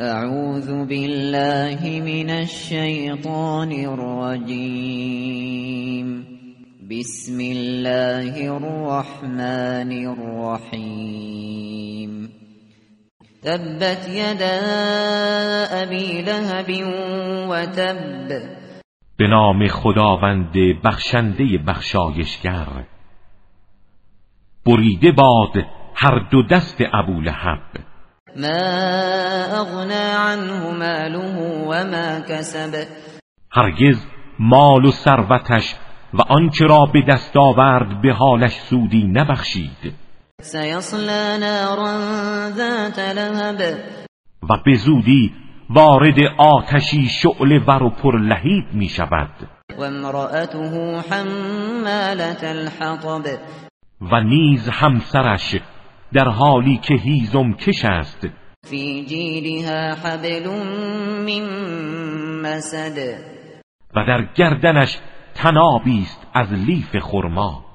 اعوذ بالله من الشیطان الرجیم بسم الله الرحمن الرحیم تبت يدا ابي لهب وتب. به نام خداوند بخشنده بخشایشگر. بریده باد هر دو دست ابو لهب. ما اغنا عنه ماله وما کسب هرگز مال و ثروتش و آنچه را به دست آورد به حالش سودی نبخشید. سیصلا نارا ذات لهب. و به زودی وارد آتشی شعله ور و پر لهیب می شود. و امرأته حمالت الحطب. و نیز همسرش در حالی که هیزم کش است. فی جیدها حبل من مسد. و در گردنش تنابی است از لیف خرما.